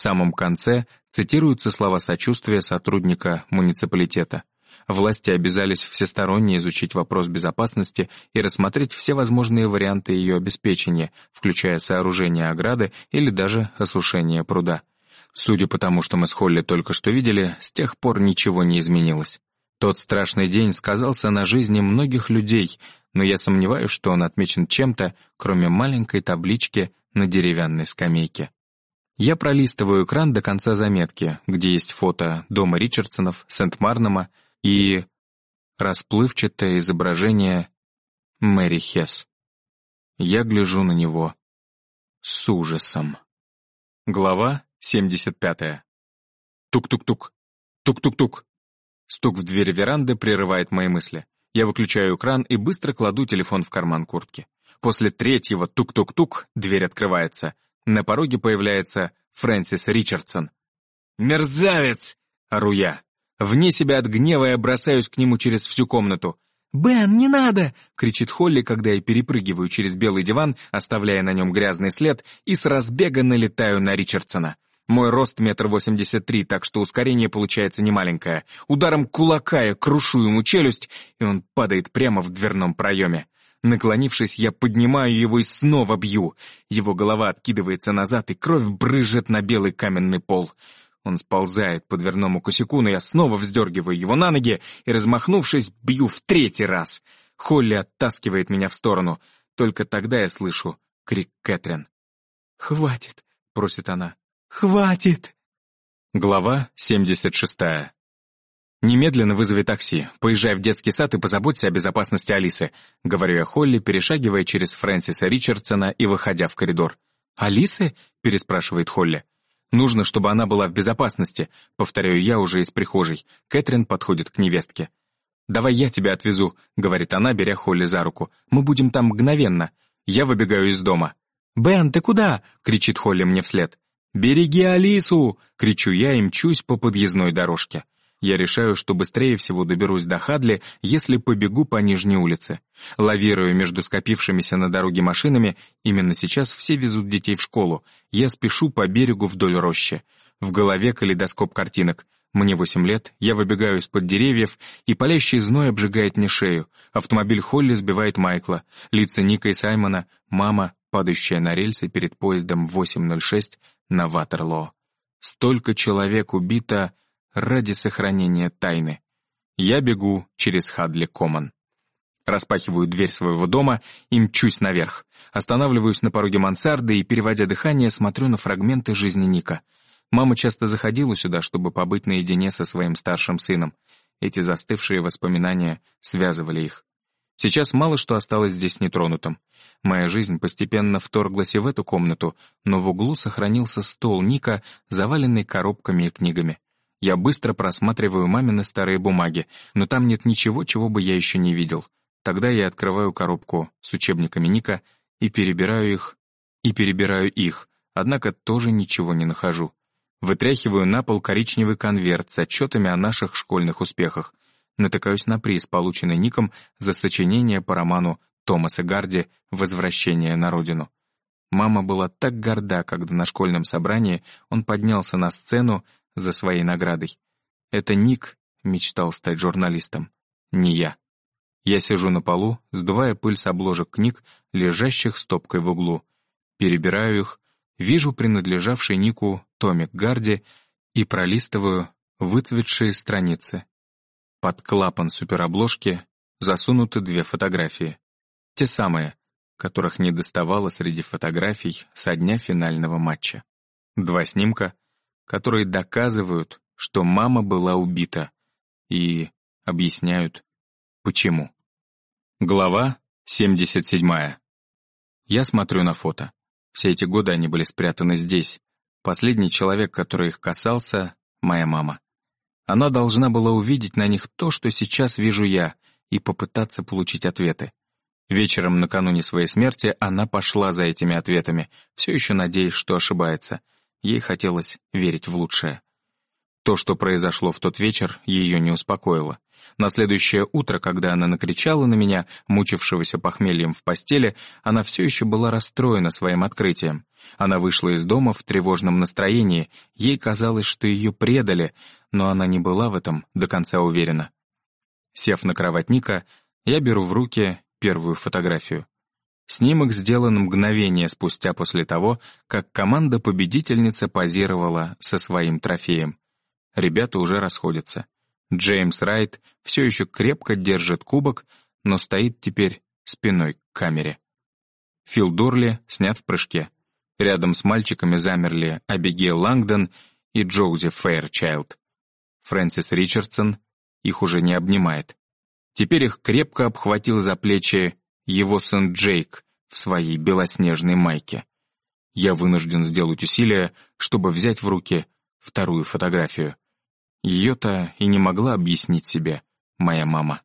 самом конце цитируются слова сочувствия сотрудника муниципалитета. Власти обязались всесторонне изучить вопрос безопасности и рассмотреть все возможные варианты ее обеспечения, включая сооружение ограды или даже осушение пруда. Судя по тому, что мы с Холли только что видели, с тех пор ничего не изменилось. Тот страшный день сказался на жизни многих людей, но я сомневаюсь, что он отмечен чем-то, кроме маленькой таблички на деревянной скамейке. Я пролистываю экран до конца заметки, где есть фото дома Ричардсонов, Сент-Марнома и расплывчатое изображение Мэри Хесс. Я гляжу на него с ужасом. Глава 75. Тук-тук-тук. Тук-тук-тук. Стук в дверь веранды прерывает мои мысли. Я выключаю экран и быстро кладу телефон в карман куртки. После третьего тук-тук-тук дверь открывается. На пороге появляется Фрэнсис Ричардсон. «Мерзавец!» — ору я. Вне себя от гнева я бросаюсь к нему через всю комнату. «Бен, не надо!» — кричит Холли, когда я перепрыгиваю через белый диван, оставляя на нем грязный след, и с разбега налетаю на Ричардсона. Мой рост метр восемьдесят три, так что ускорение получается немаленькое. Ударом кулака я крушу ему челюсть, и он падает прямо в дверном проеме. Наклонившись, я поднимаю его и снова бью. Его голова откидывается назад, и кровь брызжет на белый каменный пол. Он сползает по дверному косяку, но я снова вздергиваю его на ноги и, размахнувшись, бью в третий раз. Холли оттаскивает меня в сторону. Только тогда я слышу крик Кэтрин. «Хватит!» — просит она. «Хватит!» Глава семьдесят шестая. «Немедленно вызови такси, поезжай в детский сад и позаботься о безопасности Алисы», говорю я Холли, перешагивая через Фрэнсиса Ричардсона и выходя в коридор. «Алисы?» — переспрашивает Холли. «Нужно, чтобы она была в безопасности», — повторяю я уже из прихожей. Кэтрин подходит к невестке. «Давай я тебя отвезу», — говорит она, беря Холли за руку. «Мы будем там мгновенно». Я выбегаю из дома. «Бен, ты куда?» — кричит Холли мне вслед. «Береги Алису!» — кричу я и мчусь по подъездной дорожке. Я решаю, что быстрее всего доберусь до Хадли, если побегу по нижней улице. Лавируя между скопившимися на дороге машинами, именно сейчас все везут детей в школу. Я спешу по берегу вдоль рощи. В голове калейдоскоп картинок. Мне восемь лет, я выбегаю из-под деревьев, и палящий зной обжигает мне шею. Автомобиль Холли сбивает Майкла. Лица Ника и Саймона, мама, падающая на рельсы перед поездом 8.06 на Ватерлоо. Столько человек убито ради сохранения тайны. Я бегу через Хадли Коман. Распахиваю дверь своего дома и мчусь наверх. Останавливаюсь на пороге мансарды и, переводя дыхание, смотрю на фрагменты жизни Ника. Мама часто заходила сюда, чтобы побыть наедине со своим старшим сыном. Эти застывшие воспоминания связывали их. Сейчас мало что осталось здесь нетронутым. Моя жизнь постепенно вторглась и в эту комнату, но в углу сохранился стол Ника, заваленный коробками и книгами. Я быстро просматриваю мамины старые бумаги, но там нет ничего, чего бы я еще не видел. Тогда я открываю коробку с учебниками Ника и перебираю их, и перебираю их, однако тоже ничего не нахожу. Вытряхиваю на пол коричневый конверт с отчетами о наших школьных успехах. Натыкаюсь на приз, полученный Ником за сочинение по роману Томаса Гарди «Возвращение на родину». Мама была так горда, когда на школьном собрании он поднялся на сцену за своей наградой. Это Ник мечтал стать журналистом, не я. Я сижу на полу, сдувая пыль с обложек книг, лежащих стопкой в углу. Перебираю их, вижу принадлежавший Нику томик Гарди и пролистываю выцветшие страницы. Под клапан суперобложки засунуты две фотографии. Те самые, которых не доставало среди фотографий со дня финального матча. Два снимка, которые доказывают, что мама была убита, и объясняют, почему. Глава 77. Я смотрю на фото. Все эти годы они были спрятаны здесь. Последний человек, который их касался — моя мама. Она должна была увидеть на них то, что сейчас вижу я, и попытаться получить ответы. Вечером накануне своей смерти она пошла за этими ответами, все еще надеясь, что ошибается — Ей хотелось верить в лучшее. То, что произошло в тот вечер, ее не успокоило. На следующее утро, когда она накричала на меня, мучившегося похмельем в постели, она все еще была расстроена своим открытием. Она вышла из дома в тревожном настроении, ей казалось, что ее предали, но она не была в этом до конца уверена. Сев на кровать Ника, я беру в руки первую фотографию. Снимок сделан мгновение спустя после того, как команда-победительница позировала со своим трофеем. Ребята уже расходятся. Джеймс Райт все еще крепко держит кубок, но стоит теперь спиной к камере. Фил Дорли снят в прыжке. Рядом с мальчиками замерли Абигейл Лангдон и Джоузи Фэйрчайлд. Фрэнсис Ричардсон их уже не обнимает. Теперь их крепко обхватил за плечи его сын Джейк в своей белоснежной майке. Я вынужден сделать усилие, чтобы взять в руки вторую фотографию. Ее-то и не могла объяснить себе моя мама.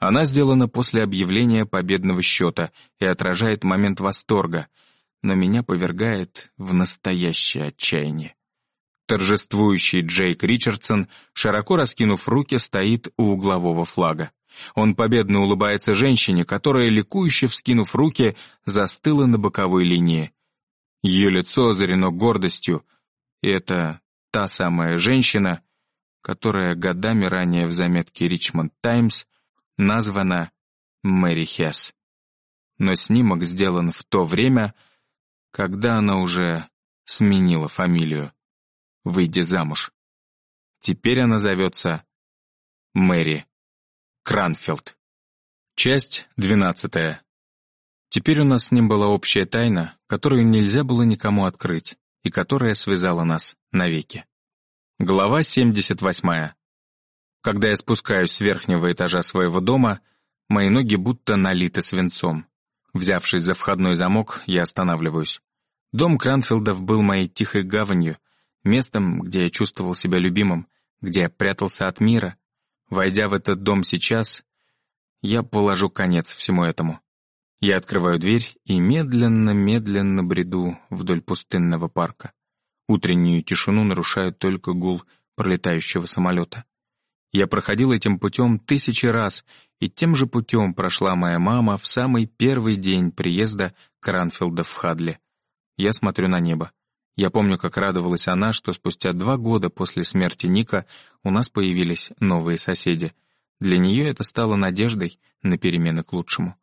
Она сделана после объявления победного счета и отражает момент восторга, но меня повергает в настоящее отчаяние. Торжествующий Джейк Ричардсон, широко раскинув руки, стоит у углового флага. Он победно улыбается женщине, которая, ликующе вскинув руки, застыла на боковой линии. Ее лицо озарено гордостью, это та самая женщина, которая годами ранее в заметке «Ричмонд Таймс» названа Мэри Хесс. Но снимок сделан в то время, когда она уже сменила фамилию выйдя замуж. Теперь она зовется Мэри Кранфилд. Часть двенадцатая. Теперь у нас с ним была общая тайна, которую нельзя было никому открыть, и которая связала нас навеки. Глава 78. Когда я спускаюсь с верхнего этажа своего дома, мои ноги будто налиты свинцом. Взявшись за входной замок, я останавливаюсь. Дом Кранфилдов был моей тихой гаванью, местом, где я чувствовал себя любимым, где я прятался от мира. Войдя в этот дом сейчас, я положу конец всему этому. Я открываю дверь и медленно-медленно бреду вдоль пустынного парка. Утреннюю тишину нарушает только гул пролетающего самолета. Я проходил этим путем тысячи раз, и тем же путем прошла моя мама в самый первый день приезда Кранфилда в Хадли. Я смотрю на небо. Я помню, как радовалась она, что спустя два года после смерти Ника у нас появились новые соседи. Для нее это стало надеждой на перемены к лучшему.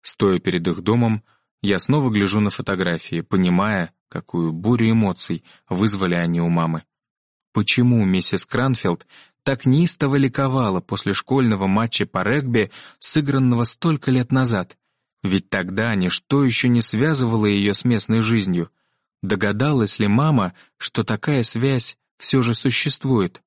Стоя перед их домом, я снова гляжу на фотографии, понимая, какую бурю эмоций вызвали они у мамы. Почему миссис Кранфилд так неистово ликовала после школьного матча по регби, сыгранного столько лет назад? Ведь тогда ничто еще не связывало ее с местной жизнью — Догадалась ли мама, что такая связь все же существует?